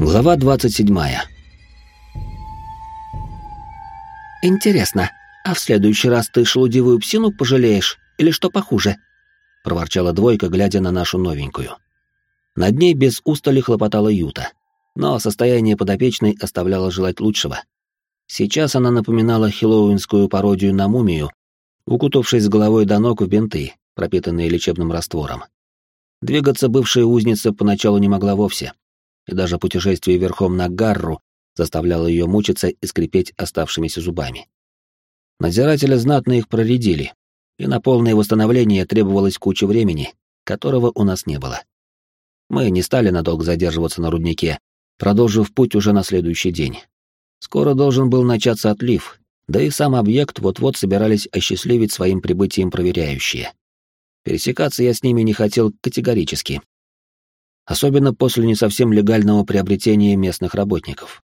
Глава 27. «Интересно, а в следующий раз ты шелудивую псину пожалеешь или что похуже?» — проворчала двойка, глядя на нашу новенькую. Над ней без устали хлопотала Юта, но состояние подопечной оставляло желать лучшего. Сейчас она напоминала хиллоуинскую пародию на мумию, укутавшись с головой до ног в бинты, пропитанные лечебным раствором. Двигаться бывшая узница поначалу не могла вовсе, и даже путешествие верхом на Гарру заставляло ее мучиться и скрипеть оставшимися зубами. Надзиратели знатно их проредили, и на полное восстановление требовалось куча времени, которого у нас не было. Мы не стали надолго задерживаться на руднике, продолжив путь уже на следующий день. Скоро должен был начаться отлив, да и сам объект вот-вот собирались осчастливить своим прибытием проверяющие. Пересекаться я с ними не хотел категорически, особенно после не совсем легального приобретения местных работников.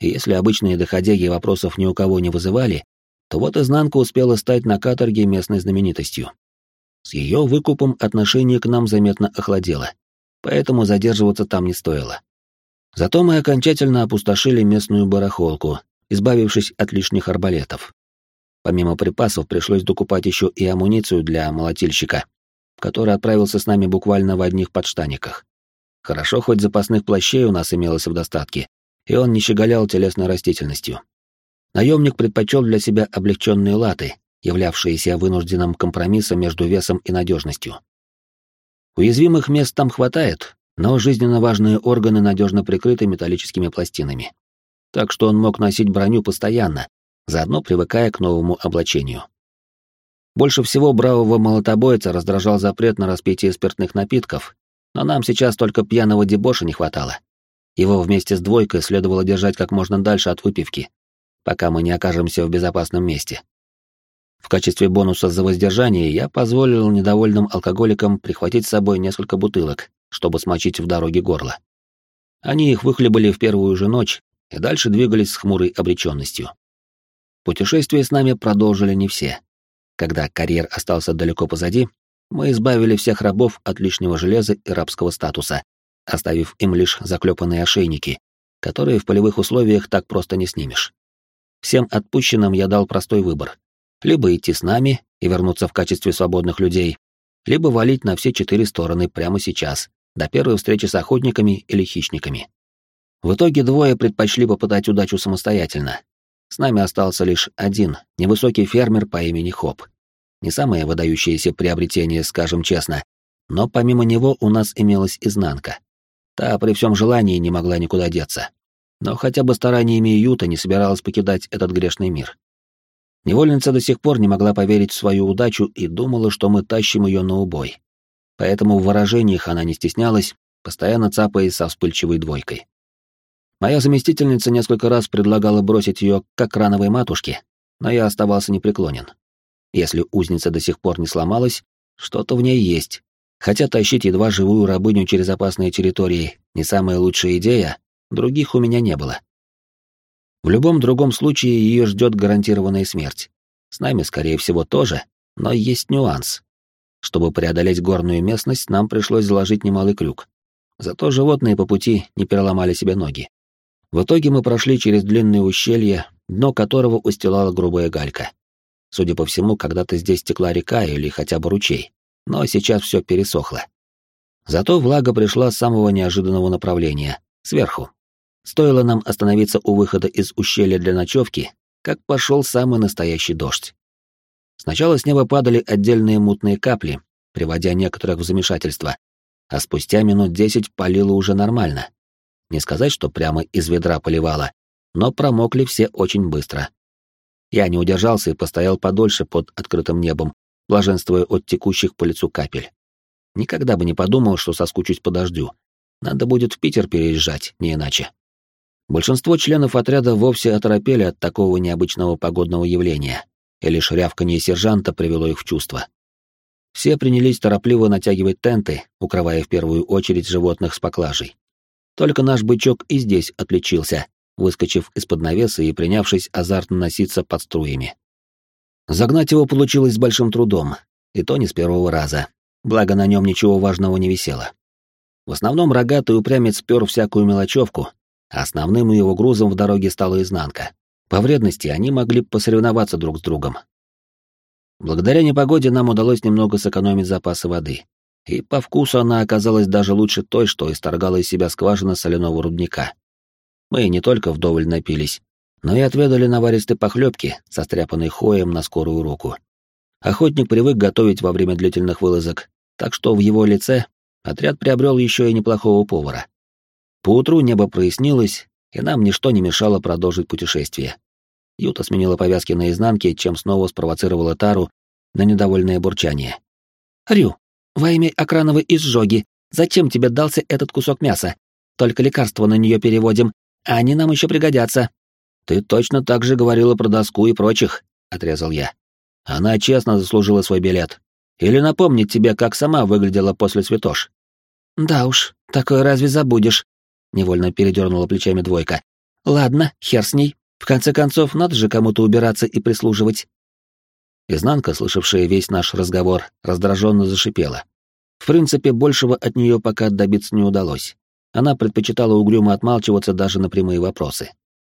И если обычные доходяги вопросов ни у кого не вызывали, то вот изнанка успела стать на каторге местной знаменитостью. С ее выкупом отношение к нам заметно охладело, поэтому задерживаться там не стоило. Зато мы окончательно опустошили местную барахолку, избавившись от лишних арбалетов. Помимо припасов пришлось докупать еще и амуницию для молотильщика, который отправился с нами буквально в одних подштаниках. Хорошо, хоть запасных плащей у нас имелось в достатке, и он не щеголял телесной растительностью. Наемник предпочел для себя облегченные латы, являвшиеся вынужденным компромиссом между весом и надежностью. Уязвимых мест там хватает, но жизненно важные органы надежно прикрыты металлическими пластинами. Так что он мог носить броню постоянно, заодно привыкая к новому облачению. Больше всего бравого молотобойца раздражал запрет на распитие спиртных напитков но нам сейчас только пьяного дебоша не хватало. Его вместе с двойкой следовало держать как можно дальше от выпивки, пока мы не окажемся в безопасном месте. В качестве бонуса за воздержание я позволил недовольным алкоголикам прихватить с собой несколько бутылок, чтобы смочить в дороге горло. Они их выхлебали в первую же ночь и дальше двигались с хмурой обреченностью. Путешествие с нами продолжили не все. Когда карьер остался далеко позади, мы избавили всех рабов от лишнего железа и рабского статуса, оставив им лишь заклепанные ошейники, которые в полевых условиях так просто не снимешь. Всем отпущенным я дал простой выбор. Либо идти с нами и вернуться в качестве свободных людей, либо валить на все четыре стороны прямо сейчас, до первой встречи с охотниками или хищниками. В итоге двое предпочли попытать удачу самостоятельно. С нами остался лишь один, невысокий фермер по имени Хоп. Не самое выдающееся приобретение, скажем честно, но помимо него у нас имелась изнанка. Та при всем желании не могла никуда деться. Но хотя бы стараниями Юта не собиралась покидать этот грешный мир. Невольница до сих пор не могла поверить в свою удачу и думала, что мы тащим ее на убой. Поэтому в выражениях она не стеснялась, постоянно цапаясь со вспыльчивой двойкой. Моя заместительница несколько раз предлагала бросить ее как рановой матушке, но я оставался непреклонен. Если узница до сих пор не сломалась, что-то в ней есть. Хотя тащить едва живую рабыню через опасные территории не самая лучшая идея, других у меня не было. В любом другом случае ее ждет гарантированная смерть. С нами, скорее всего, тоже, но есть нюанс. Чтобы преодолеть горную местность, нам пришлось заложить немалый крюк. Зато животные по пути не переломали себе ноги. В итоге мы прошли через длинное ущелье, дно которого устилала грубая галька. Судя по всему, когда-то здесь текла река или хотя бы ручей, но сейчас все пересохло. Зато влага пришла с самого неожиданного направления, сверху. Стоило нам остановиться у выхода из ущелья для ночевки, как пошел самый настоящий дождь. Сначала с неба падали отдельные мутные капли, приводя некоторых в замешательство, а спустя минут десять полило уже нормально. Не сказать, что прямо из ведра поливало, но промокли все очень быстро. Я не удержался и постоял подольше под открытым небом, блаженствуя от текущих по лицу капель. Никогда бы не подумал, что соскучусь по дождю. Надо будет в Питер переезжать, не иначе. Большинство членов отряда вовсе оторопели от такого необычного погодного явления, и лишь рявканье сержанта привело их в чувство. Все принялись торопливо натягивать тенты, укрывая в первую очередь животных с поклажей. Только наш бычок и здесь отличился, выскочив из-под навеса и принявшись азартно носиться под струями. Загнать его получилось с большим трудом, и то не с первого раза, благо на нем ничего важного не висело. В основном рогатый упрямец спер всякую мелочевку, Основным его грузом в дороге стала изнанка. По вредности они могли посоревноваться друг с другом. Благодаря непогоде нам удалось немного сэкономить запасы воды. И по вкусу она оказалась даже лучше той, что исторгала из себя скважина соляного рудника. Мы не только вдоволь напились, но и отведали наваристой похлебки, состряпанной хоем на скорую руку. Охотник привык готовить во время длительных вылазок, так что в его лице отряд приобрел еще и неплохого повара. Поутру небо прояснилось, и нам ничто не мешало продолжить путешествие. Юта сменила повязки на изнанке, чем снова спровоцировала Тару на недовольное бурчание. «Рю, во имя окрановой изжоги, зачем тебе дался этот кусок мяса? Только лекарства на нее переводим, они нам еще пригодятся». «Ты точно так же говорила про доску и прочих», — отрезал я. «Она честно заслужила свой билет. Или напомнить тебе, как сама выглядела после святош?» «Да уж, такое разве забудешь?» — невольно передернула плечами двойка. «Ладно, хер с ней. В конце концов, надо же кому-то убираться и прислуживать». Изнанка, слышавшая весь наш разговор, раздраженно зашипела. В принципе, большего от нее пока добиться не удалось. Она предпочитала угрюмо отмалчиваться даже на прямые вопросы.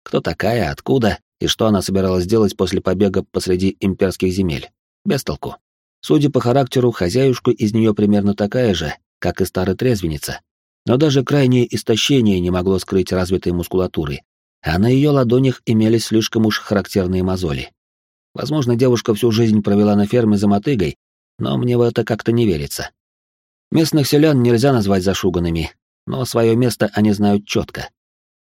Кто такая, откуда и что она собиралась делать после побега посреди имперских земель? Без толку. Судя по характеру, хозяюшка из нее примерно такая же, как и старая трезвенница. Но даже крайнее истощение не могло скрыть развитой мускулатуры, а на ее ладонях имелись слишком уж характерные мозоли. Возможно, девушка всю жизнь провела на ферме за мотыгой, но мне в это как-то не верится. Местных селян нельзя назвать зашуганными, но свое место они знают четко.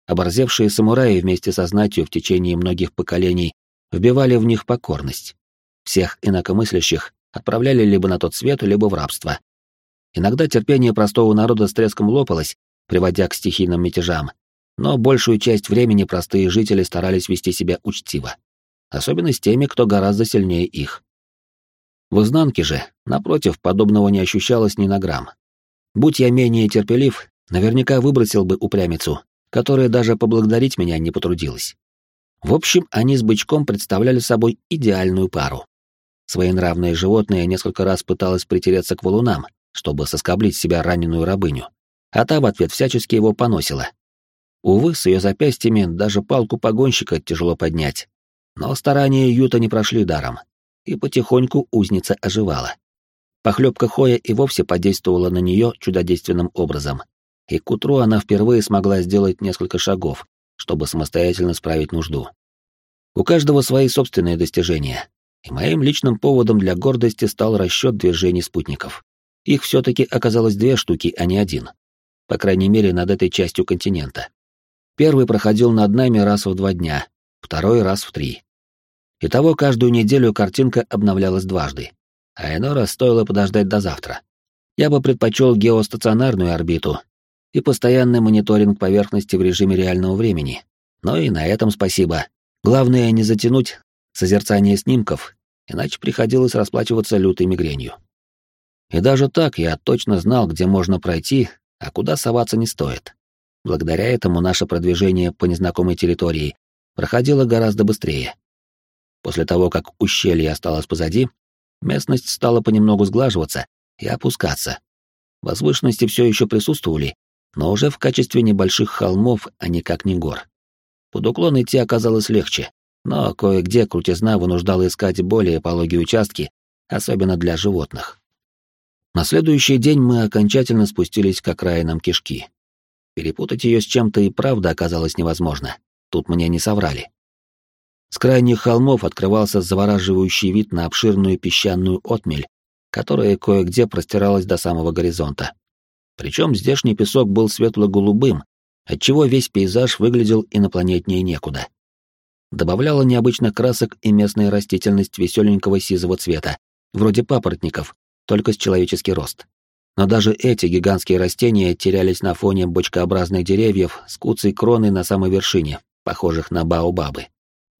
Оборзевшие самураи вместе со знатью в течение многих поколений вбивали в них покорность. Всех инакомыслящих отправляли либо на тот свет, либо в рабство. Иногда терпение простого народа с треском лопалось, приводя к стихийным мятежам, но большую часть времени простые жители старались вести себя учтиво, особенно с теми, кто гораздо сильнее их. В изнанке же, напротив, подобного не ощущалось ни на грамм. Будь я менее терпелив, наверняка выбросил бы упрямицу, которая даже поблагодарить меня не потрудилась. В общем, они с бычком представляли собой идеальную пару. Своенравное животное несколько раз пыталось притереться к валунам, чтобы соскоблить себя раненую рабыню, а та в ответ всячески его поносила. Увы, с ее запястьями даже палку погонщика тяжело поднять. Но старания Юта не прошли даром, и потихоньку узница оживала. Похлебка Хоя и вовсе подействовала на нее чудодейственным образом, и к утру она впервые смогла сделать несколько шагов, чтобы самостоятельно справить нужду. У каждого свои собственные достижения, и моим личным поводом для гордости стал расчет движений спутников. Их все-таки оказалось две штуки, а не один. По крайней мере, над этой частью континента. Первый проходил над нами раз в два дня, второй раз в три. Итого каждую неделю картинка обновлялась дважды, а иной раз стоило подождать до завтра. Я бы предпочел геостационарную орбиту, и постоянный мониторинг поверхности в режиме реального времени. Но и на этом спасибо. Главное не затянуть созерцание снимков, иначе приходилось расплачиваться лютой мигренью. И даже так я точно знал, где можно пройти, а куда соваться не стоит. Благодаря этому наше продвижение по незнакомой территории проходило гораздо быстрее. После того, как ущелье осталось позади, местность стала понемногу сглаживаться и опускаться. Возвышенности все еще присутствовали, но уже в качестве небольших холмов, а никак не гор. Под уклон идти оказалось легче, но кое-где крутизна вынуждала искать более пологие участки, особенно для животных. На следующий день мы окончательно спустились к окраинам кишки. Перепутать ее с чем-то и правда оказалось невозможно. Тут мне не соврали. С крайних холмов открывался завораживающий вид на обширную песчаную отмель, которая кое-где простиралась до самого горизонта. Причем здешний песок был светло-голубым, отчего весь пейзаж выглядел инопланетнее некуда. Добавляла необычных красок и местная растительность веселенького сизого цвета, вроде папоротников, только с человеческий рост. Но даже эти гигантские растения терялись на фоне бочкообразных деревьев с куцей кроной на самой вершине, похожих на баобабы.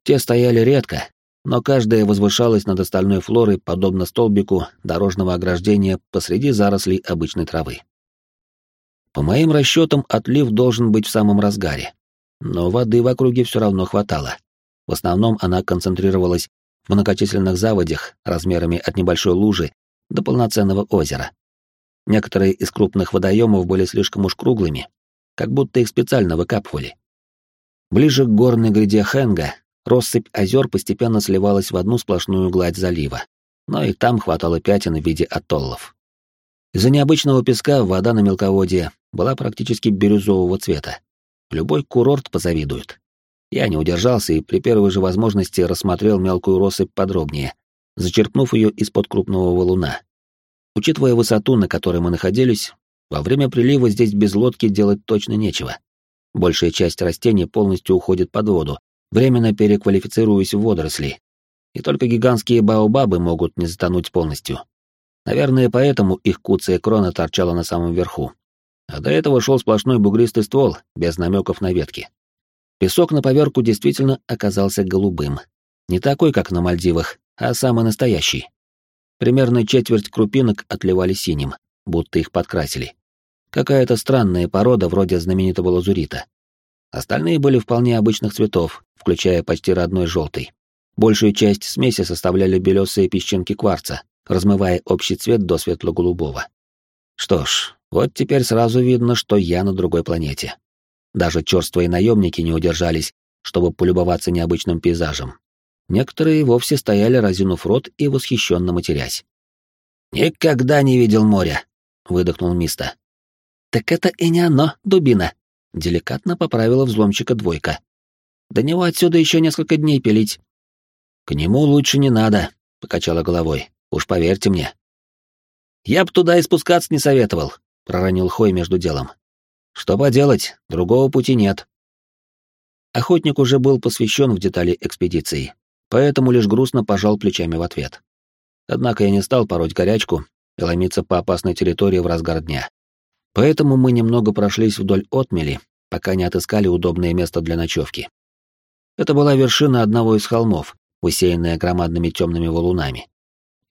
Те стояли редко, но каждая возвышалась над остальной флорой подобно столбику дорожного ограждения посреди зарослей обычной травы. По моим расчетам, отлив должен быть в самом разгаре. Но воды в округе все равно хватало. В основном она концентрировалась в многочисленных заводях размерами от небольшой лужи до полноценного озера. Некоторые из крупных водоемов были слишком уж круглыми, как будто их специально выкапывали, Ближе к горной гряде Хенга россыпь озер постепенно сливалась в одну сплошную гладь залива, но и там хватало пятен в виде атоллов. Из-за необычного песка вода на мелководье была практически бирюзового цвета. Любой курорт позавидует. Я не удержался и при первой же возможности рассмотрел мелкую россыпь подробнее, зачерпнув ее из-под крупного валуна. Учитывая высоту, на которой мы находились, во время прилива здесь без лодки делать точно нечего. Большая часть растений полностью уходит под воду, временно переквалифицируясь в водоросли. И только гигантские баобабы могут не затонуть полностью. Наверное, поэтому их куцая крона торчала на самом верху. А до этого шел сплошной бугристый ствол, без намеков на ветки. Песок на поверку действительно оказался голубым. Не такой, как на Мальдивах, а самый настоящий. Примерно четверть крупинок отливали синим, будто их подкрасили. Какая-то странная порода вроде знаменитого лазурита. Остальные были вполне обычных цветов, включая почти родной желтый. Большую часть смеси составляли белесые песчинки кварца, размывая общий цвет до светло-голубого. Что ж, вот теперь сразу видно, что я на другой планете. Даже черствые наемники не удержались, чтобы полюбоваться необычным пейзажем. Некоторые вовсе стояли, разинув рот и восхищенно матерясь. «Никогда не видел моря», — выдохнул Миста. «Так это и не оно, дубина», — деликатно поправила взломчика двойка. «До него отсюда еще несколько дней пилить». «К нему лучше не надо», — покачала головой. «Уж поверьте мне». «Я б туда и спускаться не советовал», — проронил Хой между делом. Что поделать, другого пути нет. Охотник уже был посвящен в детали экспедиции, поэтому лишь грустно пожал плечами в ответ. Однако я не стал пороть горячку и ломиться по опасной территории в разгар дня. Поэтому мы немного прошлись вдоль отмели, пока не отыскали удобное место для ночевки. Это была вершина одного из холмов, усеянная громадными темными валунами.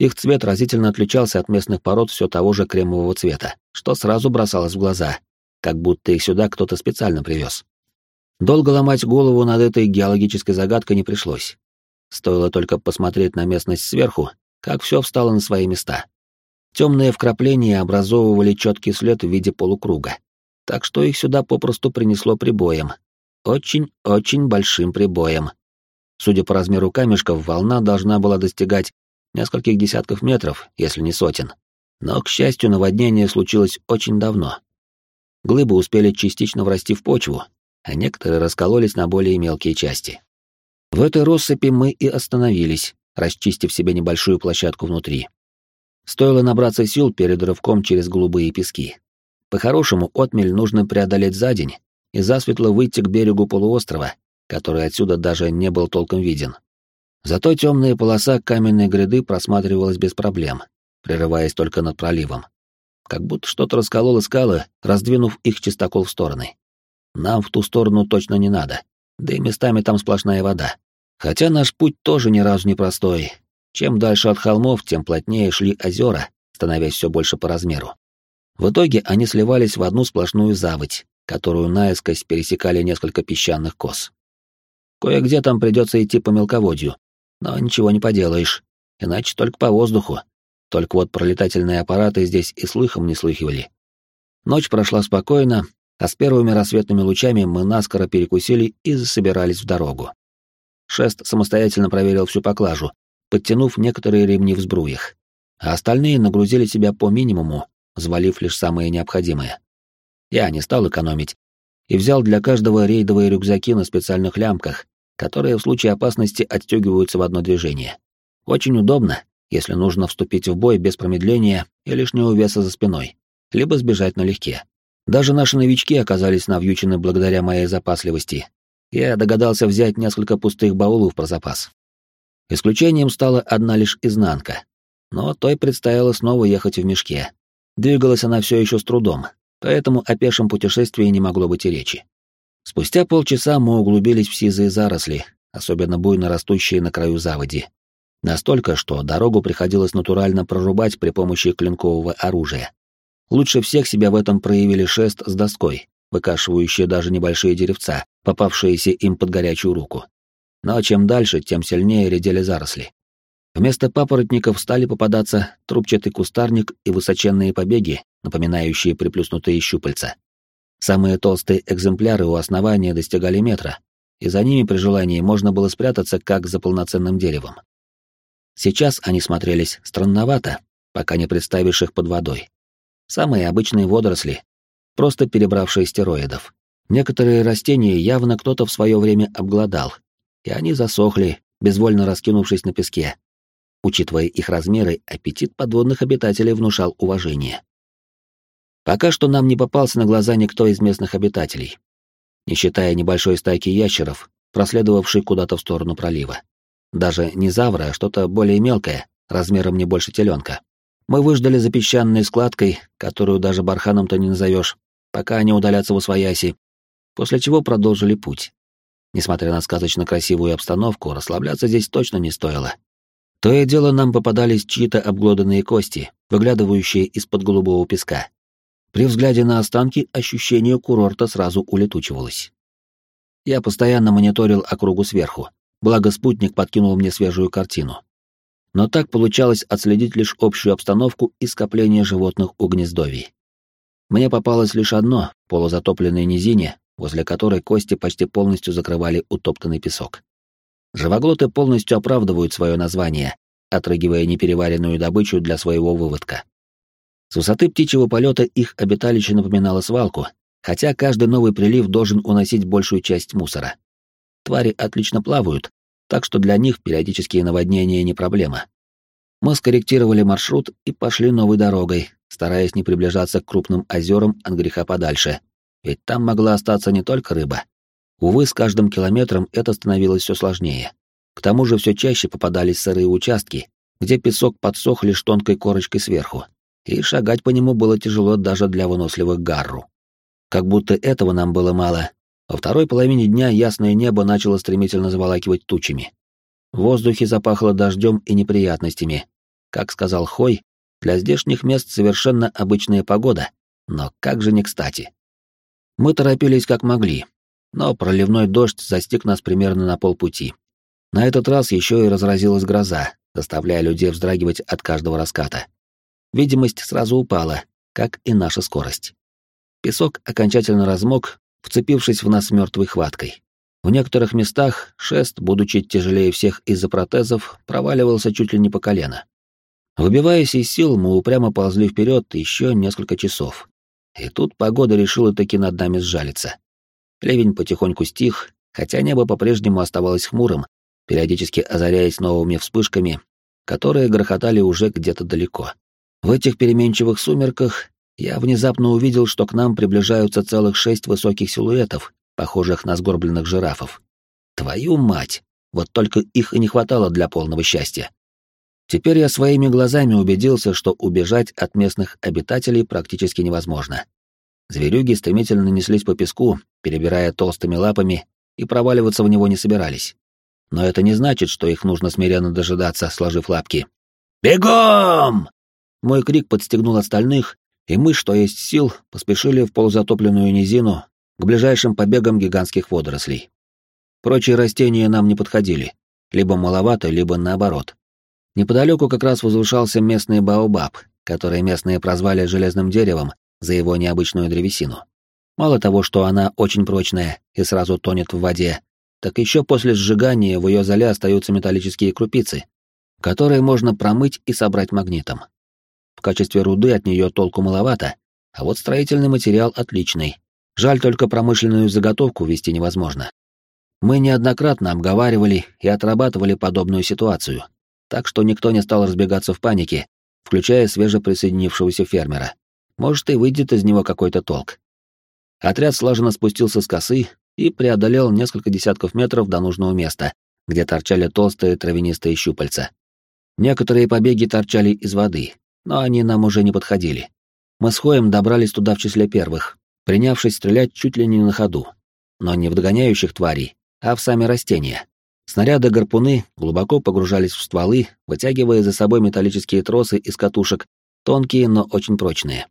Их цвет разительно отличался от местных пород все того же кремового цвета, что сразу бросалось в глаза, как будто их сюда кто-то специально привез. Долго ломать голову над этой геологической загадкой не пришлось. Стоило только посмотреть на местность сверху, как все встало на свои места. Темные вкрапления образовывали четкий след в виде полукруга, так что их сюда попросту принесло прибоем. Очень-очень большим прибоем. Судя по размеру камешков, волна должна была достигать нескольких десятков метров, если не сотен. Но, к счастью, наводнение случилось очень давно, Глыбы успели частично врасти в почву, а некоторые раскололись на более мелкие части. В этой россыпи мы и остановились, расчистив себе небольшую площадку внутри. Стоило набраться сил перед рывком через голубые пески. По-хорошему, отмель нужно преодолеть за день и засветло выйти к берегу полуострова, который отсюда даже не был толком виден. Зато темная полоса каменной гряды просматривалась без проблем, прерываясь только над проливом как будто что-то раскололо скалы, раздвинув их чистокол в стороны. Нам в ту сторону точно не надо, да и местами там сплошная вода. Хотя наш путь тоже ни разу не простой. Чем дальше от холмов, тем плотнее шли озера, становясь все больше по размеру. В итоге они сливались в одну сплошную заводь, которую наискось пересекали несколько песчаных кос. Кое-где там придется идти по мелководью, но ничего не поделаешь, иначе только по воздуху, только вот пролетательные аппараты здесь и слыхом не слыхивали. Ночь прошла спокойно, а с первыми рассветными лучами мы наскоро перекусили и засобирались в дорогу. Шест самостоятельно проверил всю поклажу, подтянув некоторые ремни в сбруях, а остальные нагрузили себя по минимуму, взвалив лишь самое необходимое. Я не стал экономить и взял для каждого рейдовые рюкзаки на специальных лямках, которые в случае опасности отстегиваются в одно движение. Очень удобно если нужно вступить в бой без промедления и лишнего веса за спиной, либо сбежать налегке. Даже наши новички оказались навьючены благодаря моей запасливости. Я догадался взять несколько пустых баулов про запас. Исключением стала одна лишь изнанка. Но той предстояло снова ехать в мешке. Двигалась она все еще с трудом, поэтому о пешем путешествии не могло быть и речи. Спустя полчаса мы углубились в сизые заросли, особенно буйно растущие на краю заводи, Настолько, что дорогу приходилось натурально прорубать при помощи клинкового оружия. Лучше всех себя в этом проявили шест с доской, выкашивающие даже небольшие деревца, попавшиеся им под горячую руку. Но чем дальше, тем сильнее редели заросли. Вместо папоротников стали попадаться трубчатый кустарник и высоченные побеги, напоминающие приплюснутые щупальца. Самые толстые экземпляры у основания достигали метра, и за ними при желании можно было спрятаться, как за полноценным деревом. Сейчас они смотрелись странновато, пока не представишь их под водой. Самые обычные водоросли, просто перебравшие стероидов. Некоторые растения явно кто-то в свое время обглодал, и они засохли, безвольно раскинувшись на песке. Учитывая их размеры, аппетит подводных обитателей внушал уважение. Пока что нам не попался на глаза никто из местных обитателей, не считая небольшой стайки ящеров, проследовавшей куда-то в сторону пролива. Даже не завра, а что-то более мелкое, размером не больше теленка. Мы выждали за песчаной складкой, которую даже барханом-то не назовешь, пока они удалятся в освояси, после чего продолжили путь. Несмотря на сказочно красивую обстановку, расслабляться здесь точно не стоило. То и дело нам попадались чьи-то обглоданные кости, выглядывающие из-под голубого песка. При взгляде на останки ощущение курорта сразу улетучивалось. Я постоянно мониторил округу сверху, благо спутник подкинул мне свежую картину. Но так получалось отследить лишь общую обстановку и скопление животных у гнездовий. Мне попалось лишь одно, полузатопленной низине, возле которой кости почти полностью закрывали утоптанный песок. Живоглоты полностью оправдывают свое название, отрыгивая непереваренную добычу для своего выводка. С высоты птичьего полета их обиталище напоминало свалку, хотя каждый новый прилив должен уносить большую часть мусора. Твари отлично плавают, так что для них периодические наводнения не проблема. Мы скорректировали маршрут и пошли новой дорогой, стараясь не приближаться к крупным озерам от греха подальше, ведь там могла остаться не только рыба. Увы, с каждым километром это становилось все сложнее. К тому же все чаще попадались сырые участки, где песок подсох лишь тонкой корочкой сверху, и шагать по нему было тяжело даже для выносливых гарру. Как будто этого нам было мало. Во второй половине дня ясное небо начало стремительно заволакивать тучами. В воздухе запахло дождем и неприятностями. Как сказал Хой, для здешних мест совершенно обычная погода, но как же не кстати. Мы торопились как могли, но проливной дождь застиг нас примерно на полпути. На этот раз еще и разразилась гроза, заставляя людей вздрагивать от каждого раската. Видимость сразу упала, как и наша скорость. Песок окончательно размок, вцепившись в нас мертвой хваткой. В некоторых местах шест, будучи тяжелее всех из-за протезов, проваливался чуть ли не по колено. Выбиваясь из сил, мы упрямо ползли вперед еще несколько часов. И тут погода решила таки над нами сжалиться. Ливень потихоньку стих, хотя небо по-прежнему оставалось хмурым, периодически озаряясь новыми вспышками, которые грохотали уже где-то далеко. В этих переменчивых сумерках я внезапно увидел, что к нам приближаются целых шесть высоких силуэтов, похожих на сгорбленных жирафов. Твою мать! Вот только их и не хватало для полного счастья. Теперь я своими глазами убедился, что убежать от местных обитателей практически невозможно. Зверюги стремительно неслись по песку, перебирая толстыми лапами, и проваливаться в него не собирались. Но это не значит, что их нужно смиренно дожидаться, сложив лапки. «Бегом!» Мой крик подстегнул остальных, и мы, что есть сил, поспешили в полузатопленную низину к ближайшим побегам гигантских водорослей. Прочие растения нам не подходили, либо маловато, либо наоборот. Неподалеку как раз возвышался местный баобаб, который местные прозвали железным деревом за его необычную древесину. Мало того, что она очень прочная и сразу тонет в воде, так еще после сжигания в ее зале остаются металлические крупицы, которые можно промыть и собрать магнитом. В качестве руды от нее толку маловато, а вот строительный материал отличный. Жаль только промышленную заготовку вести невозможно. Мы неоднократно обговаривали и отрабатывали подобную ситуацию, так что никто не стал разбегаться в панике, включая свежеприсоединившегося фермера. Может, и выйдет из него какой-то толк. Отряд слаженно спустился с косы и преодолел несколько десятков метров до нужного места, где торчали толстые травянистые щупальца. Некоторые побеги торчали из воды, но они нам уже не подходили. Мы с Хоем добрались туда в числе первых, принявшись стрелять чуть ли не на ходу. Но не в догоняющих тварей, а в сами растения. Снаряды-гарпуны глубоко погружались в стволы, вытягивая за собой металлические тросы из катушек, тонкие, но очень прочные.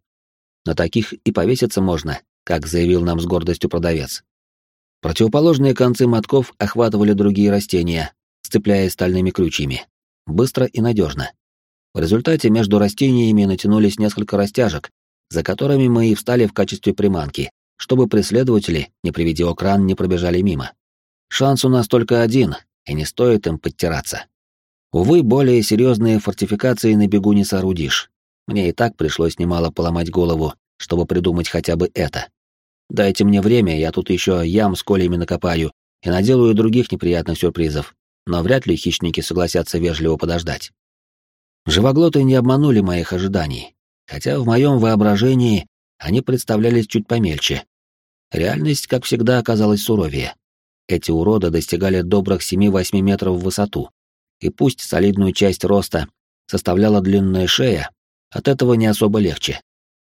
На таких и повеситься можно, как заявил нам с гордостью продавец. Противоположные концы мотков охватывали другие растения, сцепляясь стальными крючьями. Быстро и надежно. В результате между растениями натянулись несколько растяжек, за которыми мы и встали в качестве приманки, чтобы преследователи, не приведя окран, не пробежали мимо. Шанс у нас только один, и не стоит им подтираться. Увы, более серьезные фортификации на бегу не соорудишь. Мне и так пришлось немало поломать голову, чтобы придумать хотя бы это. Дайте мне время, я тут еще ям с колями накопаю и наделаю других неприятных сюрпризов, но вряд ли хищники согласятся вежливо подождать. Живоглоты не обманули моих ожиданий, хотя в моем воображении они представлялись чуть помельче. Реальность, как всегда, оказалась суровее. Эти уроды достигали добрых 7-8 метров в высоту, и пусть солидную часть роста составляла длинная шея, от этого не особо легче.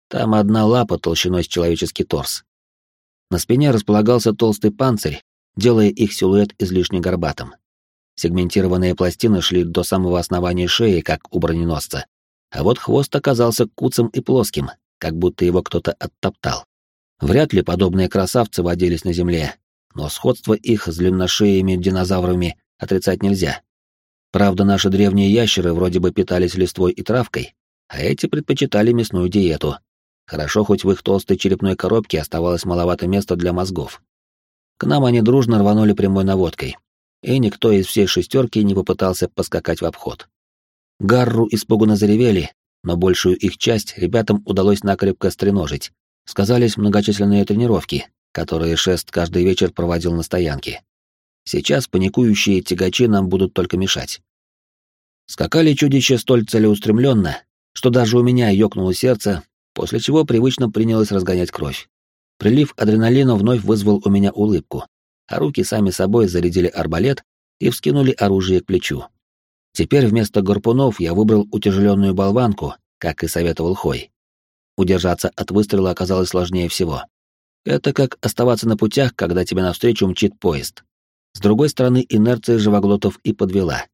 Там одна лапа толщиной с человеческий торс. На спине располагался толстый панцирь, делая их силуэт излишне горбатым. Сегментированные пластины шли до самого основания шеи, как у броненосца, а вот хвост оказался куцым и плоским, как будто его кто-то оттоптал. Вряд ли подобные красавцы водились на Земле, но сходство их с длинношеями динозаврами отрицать нельзя. Правда, наши древние ящеры вроде бы питались листвой и травкой, а эти предпочитали мясную диету. Хорошо, хоть в их толстой черепной коробке оставалось маловато места для мозгов. К нам они дружно рванули прямой наводкой, и никто из всей шестерки не попытался поскакать в обход. Гарру испуганно заревели, но большую их часть ребятам удалось накрепко стреножить. Сказались многочисленные тренировки, которые Шест каждый вечер проводил на стоянке. Сейчас паникующие тягачи нам будут только мешать. Скакали чудища столь целеустремленно, что даже у меня ёкнуло сердце, после чего привычно принялось разгонять кровь. Прилив адреналина вновь вызвал у меня улыбку, а руки сами собой зарядили арбалет и вскинули оружие к плечу. Теперь вместо гарпунов я выбрал утяжеленную болванку, как и советовал Хой. Удержаться от выстрела оказалось сложнее всего. Это как оставаться на путях, когда тебе навстречу мчит поезд. С другой стороны, инерция живоглотов и подвела.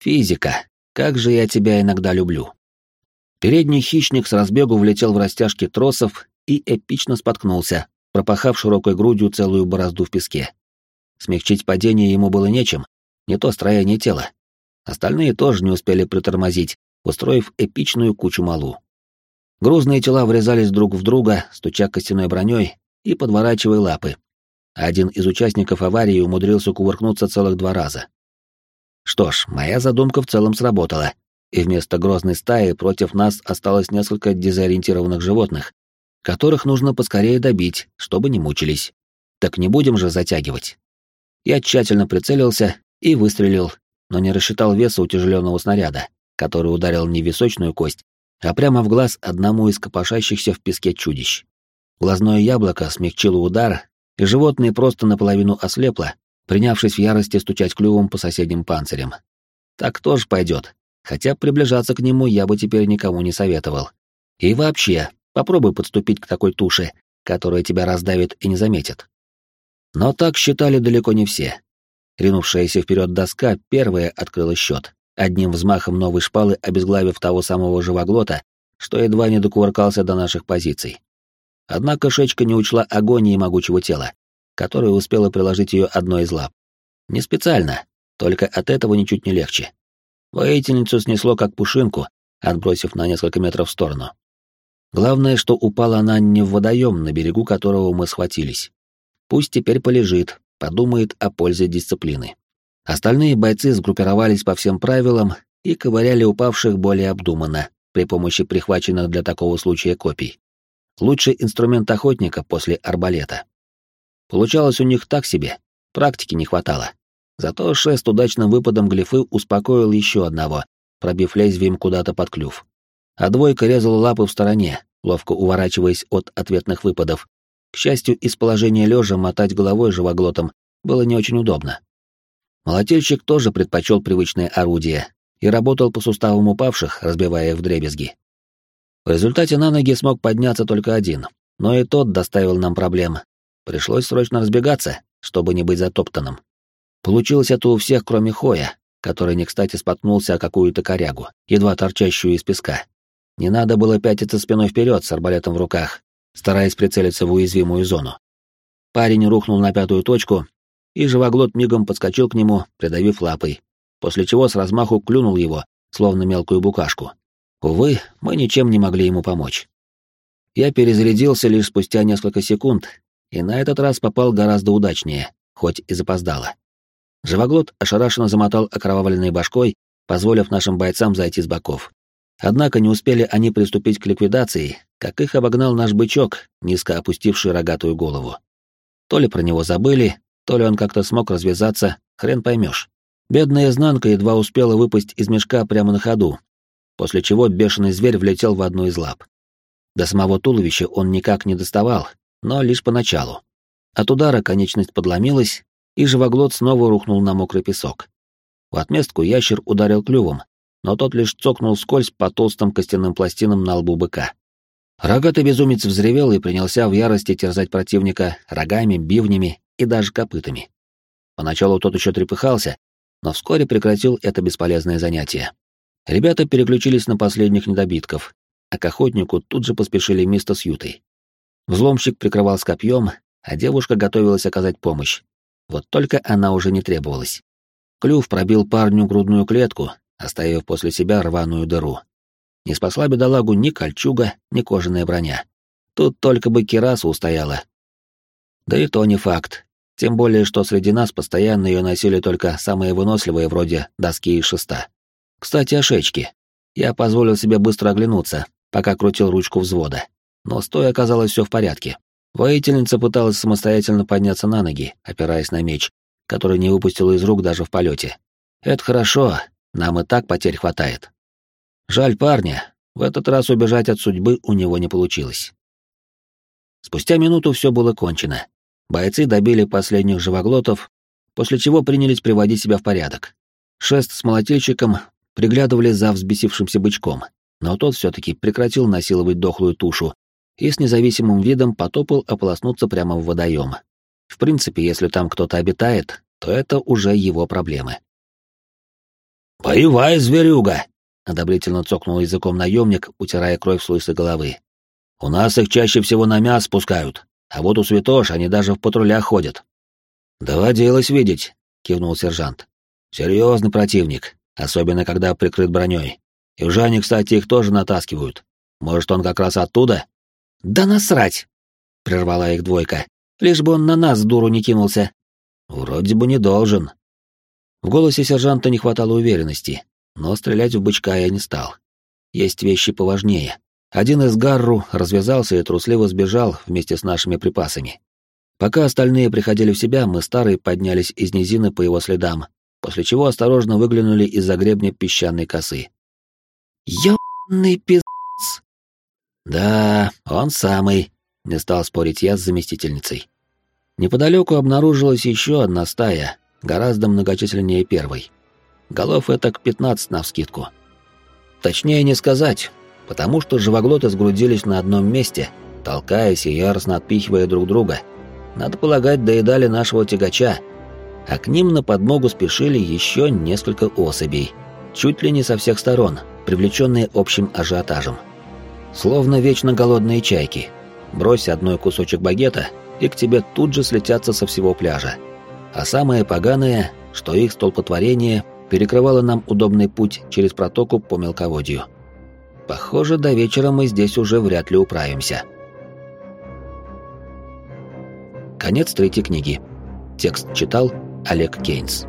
Физика, как же я тебя иногда люблю. Передний хищник с разбегу влетел в растяжки тросов и эпично споткнулся, пропахав широкой грудью целую борозду в песке. Смягчить падение ему было нечем, не то строение тела. Остальные тоже не успели притормозить, устроив эпичную кучу малу. Грузные тела врезались друг в друга, стуча костяной броней и подворачивая лапы. Один из участников аварии умудрился кувыркнуться целых два раза. Что ж, моя задумка в целом сработала, и вместо грозной стаи против нас осталось несколько дезориентированных животных, которых нужно поскорее добить, чтобы не мучились. Так не будем же затягивать. Я тщательно прицелился и выстрелил, но не рассчитал веса утяжеленного снаряда, который ударил не височную кость, а прямо в глаз одному из копошащихся в песке чудищ. Глазное яблоко смягчило удар, и животное просто наполовину ослепло, принявшись в ярости стучать клювом по соседним панцирям. Так тоже пойдет, хотя приближаться к нему я бы теперь никому не советовал. И вообще, попробуй подступить к такой туше, которая тебя раздавит и не заметит. Но так считали далеко не все. Ринувшаяся вперед доска первая открыла счет, одним взмахом новой шпалы обезглавив того самого живоглота, что едва не докувыркался до наших позиций. Однако Шечка не учла агонии могучего тела, которое успела приложить ее одной из лап. Не специально, только от этого ничуть не легче. Воительницу снесло как пушинку, отбросив на несколько метров в сторону. Главное, что упала она не в водоем, на берегу которого мы схватились. Пусть теперь полежит, подумает о пользе дисциплины. Остальные бойцы сгруппировались по всем правилам и ковыряли упавших более обдуманно, при помощи прихваченных для такого случая копий. Лучший инструмент охотника после арбалета. Получалось у них так себе, практики не хватало. Зато шест удачным выпадом глифы успокоил еще одного, пробив лезвием куда-то под клюв. А двойка резала лапы в стороне, ловко уворачиваясь от ответных выпадов, к счастью, из положения лежа мотать головой живоглотом было не очень удобно. Молотильщик тоже предпочел привычное орудие и работал по суставам упавших, разбивая в дребезги. В результате на ноги смог подняться только один, но и тот доставил нам проблем. Пришлось срочно разбегаться, чтобы не быть затоптанным. Получилось это у всех, кроме Хоя, который не кстати споткнулся о какую-то корягу, едва торчащую из песка. Не надо было пятиться спиной вперед с арбалетом в руках, стараясь прицелиться в уязвимую зону. Парень рухнул на пятую точку, и живоглот мигом подскочил к нему, придавив лапой, после чего с размаху клюнул его, словно мелкую букашку. Увы, мы ничем не могли ему помочь. Я перезарядился лишь спустя несколько секунд, и на этот раз попал гораздо удачнее, хоть и запоздало. Живоглот ошарашенно замотал окровавленной башкой, позволив нашим бойцам зайти с боков. Однако не успели они приступить к ликвидации, как их обогнал наш бычок, низко опустивший рогатую голову. То ли про него забыли, то ли он как-то смог развязаться, хрен поймешь. Бедная изнанка едва успела выпасть из мешка прямо на ходу, после чего бешеный зверь влетел в одну из лап. До самого туловища он никак не доставал, но лишь поначалу. От удара конечность подломилась, и живоглот снова рухнул на мокрый песок. В отместку ящер ударил клювом, но тот лишь цокнул скользь по толстым костяным пластинам на лбу быка. Рогатый безумец взревел и принялся в ярости терзать противника рогами, бивнями и даже копытами. Поначалу тот еще трепыхался, но вскоре прекратил это бесполезное занятие. Ребята переключились на последних недобитков, а к охотнику тут же поспешили Миста с Ютой. Взломщик прикрывал с копьем, а девушка готовилась оказать помощь. Вот только она уже не требовалась. Клюв пробил парню грудную клетку, оставив после себя рваную дыру. Не спасла бедолагу ни кольчуга, ни кожаная броня. Тут только бы кираса устояла. Да и то не факт. Тем более, что среди нас постоянно ее носили только самые выносливые, вроде доски и шеста. Кстати, о шечке. Я позволил себе быстро оглянуться, пока крутил ручку взвода. Но стоя оказалось все в порядке. Воительница пыталась самостоятельно подняться на ноги, опираясь на меч, который не выпустил из рук даже в полете. Это хорошо, нам и так потерь хватает. Жаль парня, в этот раз убежать от судьбы у него не получилось. Спустя минуту все было кончено. Бойцы добили последних живоглотов, после чего принялись приводить себя в порядок. Шест с молотильщиком приглядывали за взбесившимся бычком, но тот все-таки прекратил насиловать дохлую тушу и с независимым видом потопал ополоснуться прямо в водоем. В принципе, если там кто-то обитает, то это уже его проблемы. «Боевая зверюга!» — одобрительно цокнул языком наемник, утирая кровь с лысой головы. «У нас их чаще всего на мяс спускают, а вот у святош они даже в патрулях ходят». «Доводилось видеть», — кивнул сержант. «Серьезный противник, особенно когда прикрыт броней. Южане, кстати, их тоже натаскивают. Может, он как раз оттуда?» «Да насрать!» — прервала их двойка. «Лишь бы он на нас, дуру, не кинулся». «Вроде бы не должен». В голосе сержанта не хватало уверенности, но стрелять в бычка я не стал. Есть вещи поважнее. Один из гарру развязался и трусливо сбежал вместе с нашими припасами. Пока остальные приходили в себя, мы старые поднялись из низины по его следам, после чего осторожно выглянули из-за гребня песчаной косы. «Ёбаный пиздец!» «Да, он самый», — не стал спорить я с заместительницей. Неподалеку обнаружилась еще одна стая, гораздо многочисленнее первой. Голов это к пятнадцать навскидку. Точнее не сказать, потому что живоглоты сгрудились на одном месте, толкаясь и яростно отпихивая друг друга. Надо полагать, доедали нашего тягача, а к ним на подмогу спешили еще несколько особей, чуть ли не со всех сторон, привлеченные общим ажиотажем. Словно вечно голодные чайки. Брось одной кусочек багета, и к тебе тут же слетятся со всего пляжа. А самое поганое, что их столпотворение перекрывало нам удобный путь через протоку по мелководью. Похоже, до вечера мы здесь уже вряд ли управимся. Конец третьей книги. Текст читал Олег Кейнс.